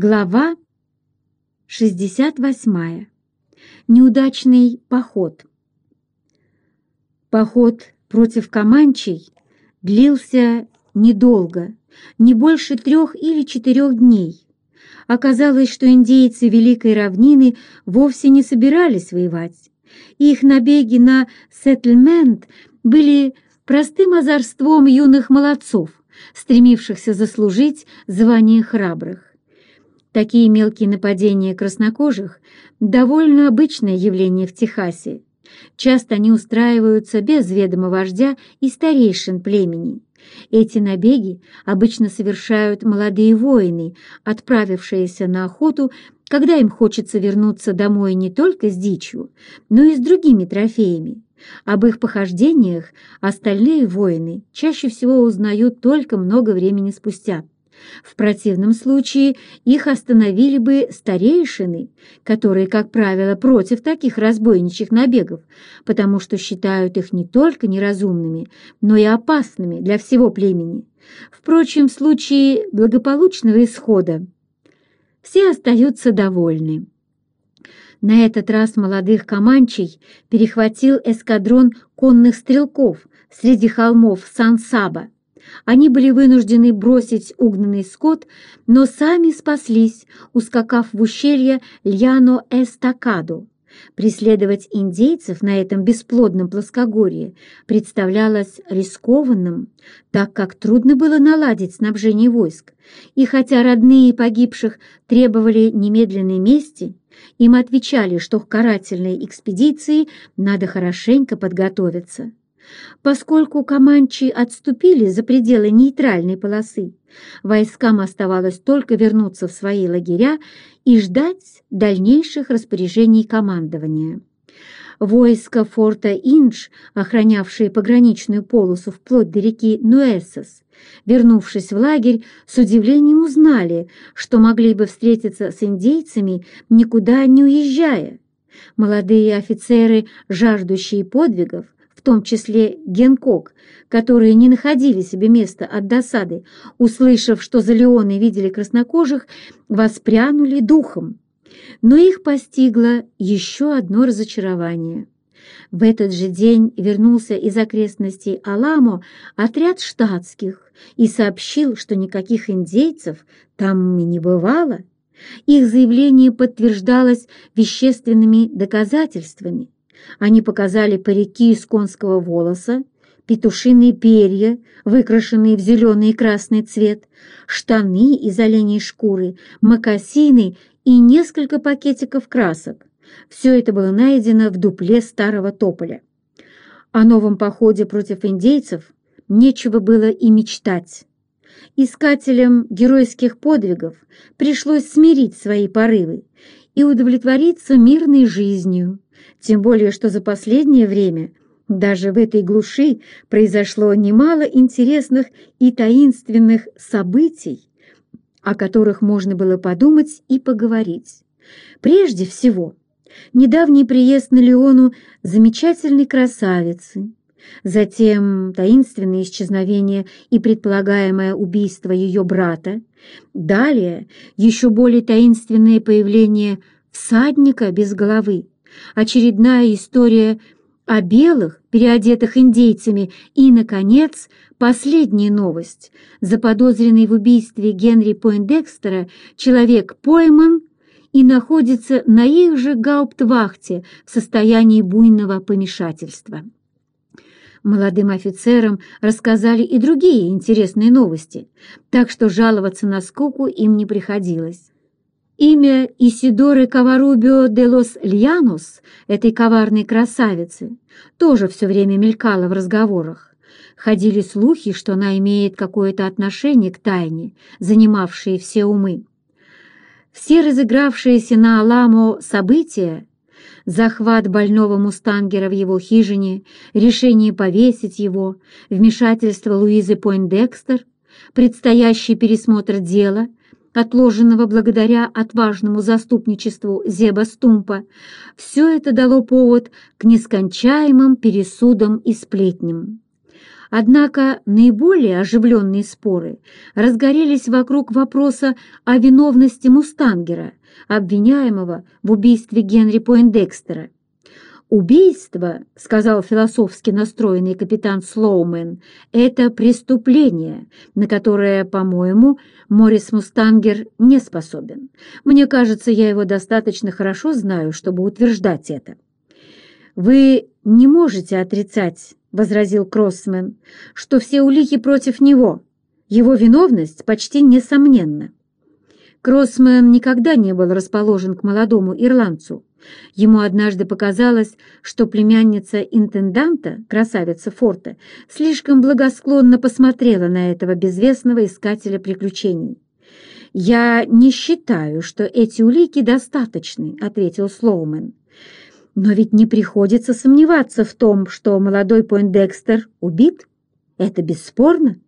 Глава 68. Неудачный поход. Поход против Каманчей длился недолго, не больше трех или четырех дней. Оказалось, что индейцы Великой Равнины вовсе не собирались воевать. Их набеги на сеттельмент были простым озорством юных молодцов, стремившихся заслужить звание храбрых. Такие мелкие нападения краснокожих – довольно обычное явление в Техасе. Часто они устраиваются без ведома вождя и старейшин племени. Эти набеги обычно совершают молодые воины, отправившиеся на охоту, когда им хочется вернуться домой не только с дичью, но и с другими трофеями. Об их похождениях остальные воины чаще всего узнают только много времени спустя. В противном случае их остановили бы старейшины, которые, как правило, против таких разбойничьих набегов, потому что считают их не только неразумными, но и опасными для всего племени. Впрочем, в случае благополучного исхода все остаются довольны. На этот раз молодых команчей перехватил эскадрон конных стрелков среди холмов Сан-Саба. Они были вынуждены бросить угнанный скот, но сами спаслись, ускакав в ущелье Льяно-Эстакадо. Преследовать индейцев на этом бесплодном плоскогорье представлялось рискованным, так как трудно было наладить снабжение войск, и хотя родные погибших требовали немедленной мести, им отвечали, что к карательной экспедиции надо хорошенько подготовиться. Поскольку команчи отступили за пределы нейтральной полосы, войскам оставалось только вернуться в свои лагеря и ждать дальнейших распоряжений командования. Войска форта Индж, охранявшие пограничную полосу вплоть до реки Нуэссос, вернувшись в лагерь, с удивлением узнали, что могли бы встретиться с индейцами, никуда не уезжая. Молодые офицеры, жаждущие подвигов, в том числе Генкок, которые не находили себе места от досады, услышав, что за Леоны видели краснокожих, воспрянули духом. Но их постигло еще одно разочарование. В этот же день вернулся из окрестностей Аламо отряд штатских и сообщил, что никаких индейцев там и не бывало. Их заявление подтверждалось вещественными доказательствами. Они показали парики из конского волоса, петушиные перья, выкрашенные в зеленый и красный цвет, штаны из оленей шкуры, мокасины и несколько пакетиков красок. Все это было найдено в дупле старого тополя. О новом походе против индейцев нечего было и мечтать. Искателям геройских подвигов пришлось смирить свои порывы и удовлетвориться мирной жизнью, тем более что за последнее время даже в этой глуши произошло немало интересных и таинственных событий, о которых можно было подумать и поговорить. Прежде всего, недавний приезд на Леону замечательной красавицы, затем таинственное исчезновение и предполагаемое убийство ее брата, далее еще более таинственное появление всадника без головы, очередная история о белых, переодетых индейцами, и, наконец, последняя новость. Заподозренный в убийстве Генри Пойндекстера человек пойман и находится на их же гауптвахте в состоянии буйного помешательства. Молодым офицерам рассказали и другие интересные новости, так что жаловаться на скуку им не приходилось. Имя Исидоры Каварубио де лос Льянос, этой коварной красавицы, тоже все время мелькало в разговорах. Ходили слухи, что она имеет какое-то отношение к тайне, занимавшей все умы. Все разыгравшиеся на Аламо события захват больного мустангера в его хижине, решение повесить его, вмешательство Луизы Пойндекстер, предстоящий пересмотр дела, отложенного благодаря отважному заступничеству Зеба Стумпа, все это дало повод к нескончаемым пересудам и сплетням. Однако наиболее оживленные споры разгорелись вокруг вопроса о виновности Мустангера, обвиняемого в убийстве Генри Пойндекстера. «Убийство, — сказал философски настроенный капитан Слоумен, — это преступление, на которое, по-моему, Морис Мустангер не способен. Мне кажется, я его достаточно хорошо знаю, чтобы утверждать это». «Вы не можете отрицать, — возразил Кроссмен, — что все улики против него. Его виновность почти несомненна». Кроссмен никогда не был расположен к молодому ирландцу. Ему однажды показалось, что племянница интенданта, красавица Форта, слишком благосклонно посмотрела на этого безвестного искателя приключений. «Я не считаю, что эти улики достаточны», — ответил Слоумен. «Но ведь не приходится сомневаться в том, что молодой Пойндекстер убит. Это бесспорно.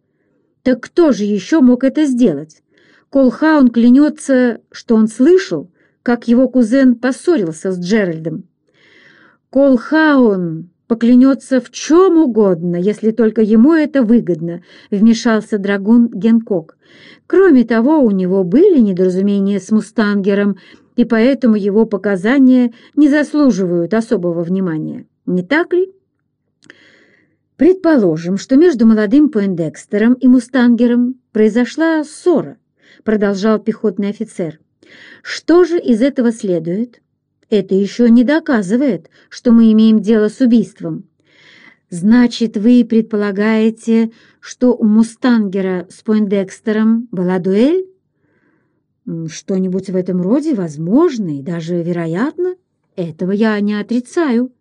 Так кто же еще мог это сделать? Колхаун клянется, что он слышал, как его кузен поссорился с Джеральдом. Колхаун поклянется в чем угодно, если только ему это выгодно, вмешался драгун Генкок. Кроме того, у него были недоразумения с Мустангером, и поэтому его показания не заслуживают особого внимания. Не так ли? Предположим, что между молодым Пойндекстером и Мустангером произошла ссора, продолжал пехотный офицер. Что же из этого следует? Это еще не доказывает, что мы имеем дело с убийством. Значит, вы предполагаете, что у Мустангера с Пойндекстером была дуэль? Что-нибудь в этом роде возможно и даже вероятно. Этого я не отрицаю.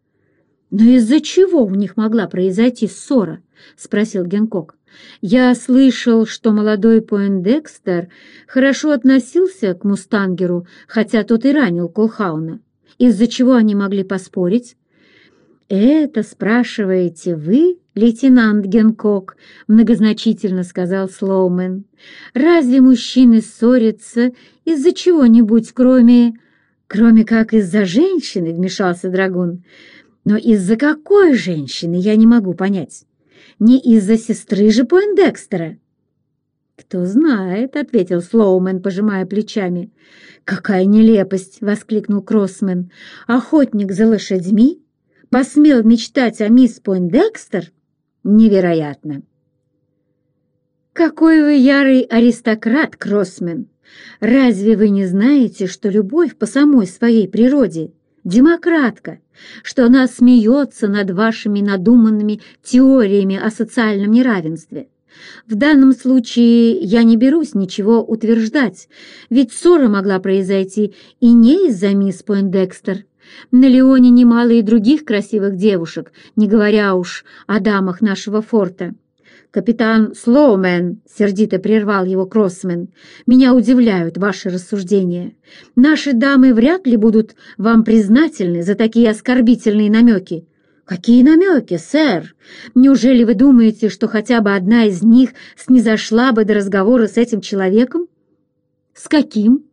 Но из-за чего у них могла произойти ссора? Спросил Генкок. Я слышал, что молодой Пойндекстер хорошо относился к Мустангеру, хотя тот и ранил Колхауна, из-за чего они могли поспорить. «Это спрашиваете вы, лейтенант Генкок?» — многозначительно сказал Слоумен. «Разве мужчины ссорятся из-за чего-нибудь, кроме...» «Кроме как из-за женщины?» — вмешался Драгун. «Но из-за какой женщины, я не могу понять» не из-за сестры же Пойндекстера?» «Кто знает», — ответил Слоумен, пожимая плечами. «Какая нелепость!» — воскликнул Кроссмен. «Охотник за лошадьми? Посмел мечтать о мисс Пойндекстер? Невероятно!» «Какой вы ярый аристократ, Кроссмен! Разве вы не знаете, что любовь по самой своей природе демократка, что она смеется над вашими надуманными теориями о социальном неравенстве. В данном случае я не берусь ничего утверждать, ведь ссора могла произойти и не из-за мисс Пойндекстер. На Леоне немало и других красивых девушек, не говоря уж о дамах нашего форта. «Капитан Слоумен», — сердито прервал его Кроссмен, — «меня удивляют ваши рассуждения. Наши дамы вряд ли будут вам признательны за такие оскорбительные намеки». «Какие намеки, сэр? Неужели вы думаете, что хотя бы одна из них снизошла бы до разговора с этим человеком?» «С каким?»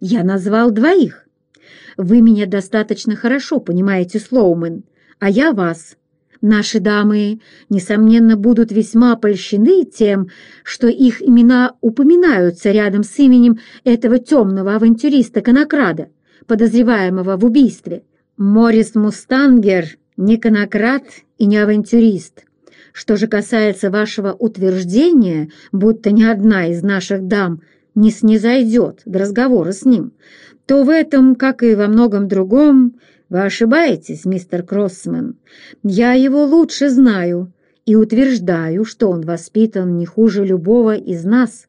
«Я назвал двоих. Вы меня достаточно хорошо понимаете, Слоумен, а я вас. Наши дамы, несомненно, будут весьма польщены тем, что их имена упоминаются рядом с именем этого темного авантюриста-конокрада, подозреваемого в убийстве. Морис Мустангер не конокрад и не авантюрист. Что же касается вашего утверждения, будто ни одна из наших дам не снизойдет до разговора с ним, то в этом, как и во многом другом, вы ошибаетесь, мистер Кроссман. Я его лучше знаю и утверждаю, что он воспитан не хуже любого из нас.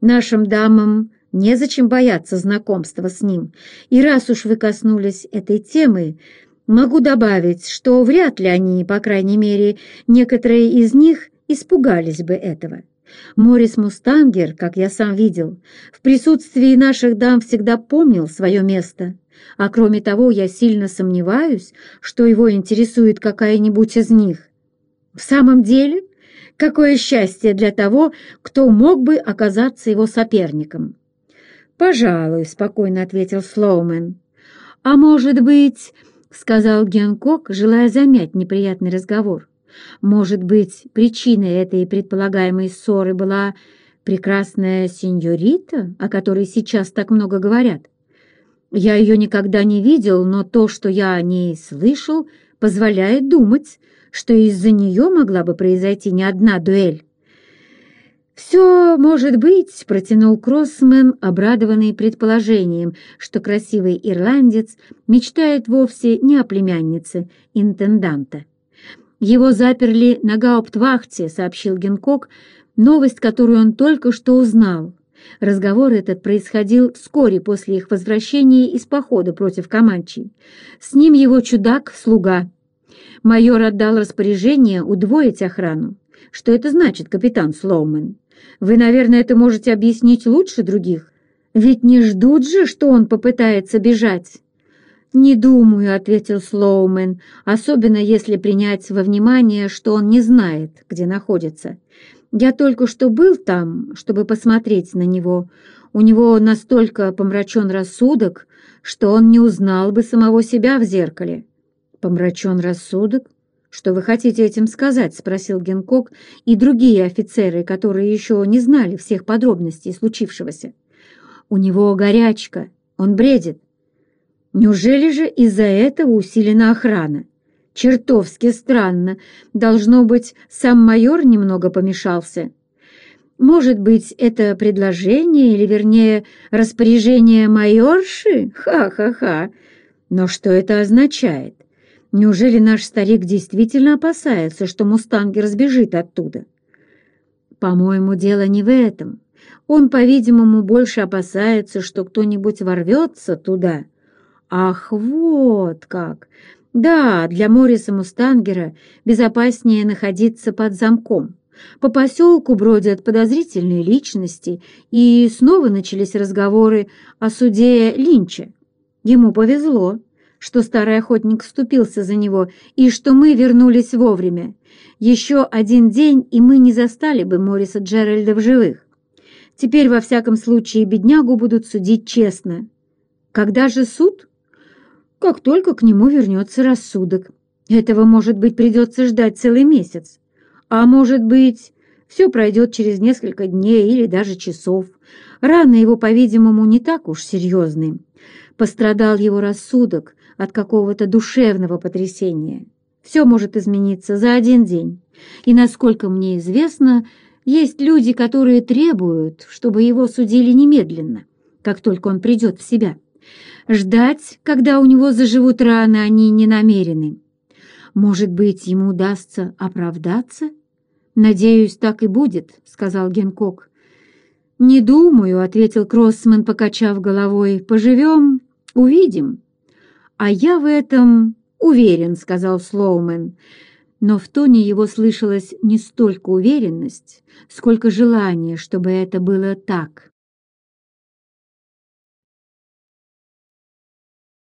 Нашим дамам незачем бояться знакомства с ним. И раз уж вы коснулись этой темы, могу добавить, что вряд ли они, по крайней мере, некоторые из них испугались бы этого. Морис Мустангер, как я сам видел, в присутствии наших дам всегда помнил свое место. А кроме того, я сильно сомневаюсь, что его интересует какая-нибудь из них. В самом деле, какое счастье для того, кто мог бы оказаться его соперником. «Пожалуй», — спокойно ответил Слоумен. «А может быть...» — сказал Генкок, желая замять неприятный разговор. Может быть, причиной этой предполагаемой ссоры была прекрасная сеньорита, о которой сейчас так много говорят? Я ее никогда не видел, но то, что я о ней слышал, позволяет думать, что из-за нее могла бы произойти не одна дуэль. «Все может быть», — протянул Кроссмен, обрадованный предположением, что красивый ирландец мечтает вовсе не о племяннице интенданта. «Его заперли на гауптвахте», — сообщил Генкок, новость, которую он только что узнал. Разговор этот происходил вскоре после их возвращения из похода против Каманчей. С ним его чудак-слуга. Майор отдал распоряжение удвоить охрану. Что это значит, капитан Слоумен? Вы, наверное, это можете объяснить лучше других. Ведь не ждут же, что он попытается бежать. «Не думаю», — ответил Слоумен, особенно если принять во внимание, что он не знает, где находится. «Я только что был там, чтобы посмотреть на него. У него настолько помрачен рассудок, что он не узнал бы самого себя в зеркале». «Помрачен рассудок? «Что вы хотите этим сказать?» — спросил Генкок и другие офицеры, которые еще не знали всех подробностей случившегося. «У него горячка, он бредит. Неужели же из-за этого усилена охрана? Чертовски странно. Должно быть, сам майор немного помешался. Может быть, это предложение, или, вернее, распоряжение майорши? Ха-ха-ха! Но что это означает?» Неужели наш старик действительно опасается, что мустанги разбежит оттуда? По-моему, дело не в этом. Он, по-видимому, больше опасается, что кто-нибудь ворвется туда. Ах, вот как! Да, для Мориса Мустангера безопаснее находиться под замком. По поселку бродят подозрительные личности, и снова начались разговоры о суде Линча. Ему повезло что старый охотник вступился за него и что мы вернулись вовремя. Еще один день, и мы не застали бы Мориса Джеральда в живых. Теперь, во всяком случае, беднягу будут судить честно. Когда же суд? Как только к нему вернется рассудок. Этого, может быть, придется ждать целый месяц. А может быть, все пройдет через несколько дней или даже часов. Раны его, по-видимому, не так уж серьезны. Пострадал его рассудок, от какого-то душевного потрясения. Все может измениться за один день. И, насколько мне известно, есть люди, которые требуют, чтобы его судили немедленно, как только он придет в себя. Ждать, когда у него заживут раны, они не намерены. Может быть, ему удастся оправдаться? Надеюсь, так и будет, сказал Генкок. Не думаю, ответил Кроссман, покачав головой. Поживем, увидим. «А я в этом уверен», — сказал Слоумен. Но в тоне его слышалась не столько уверенность, сколько желание, чтобы это было так.